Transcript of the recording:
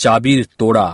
चाबी तोड़ा।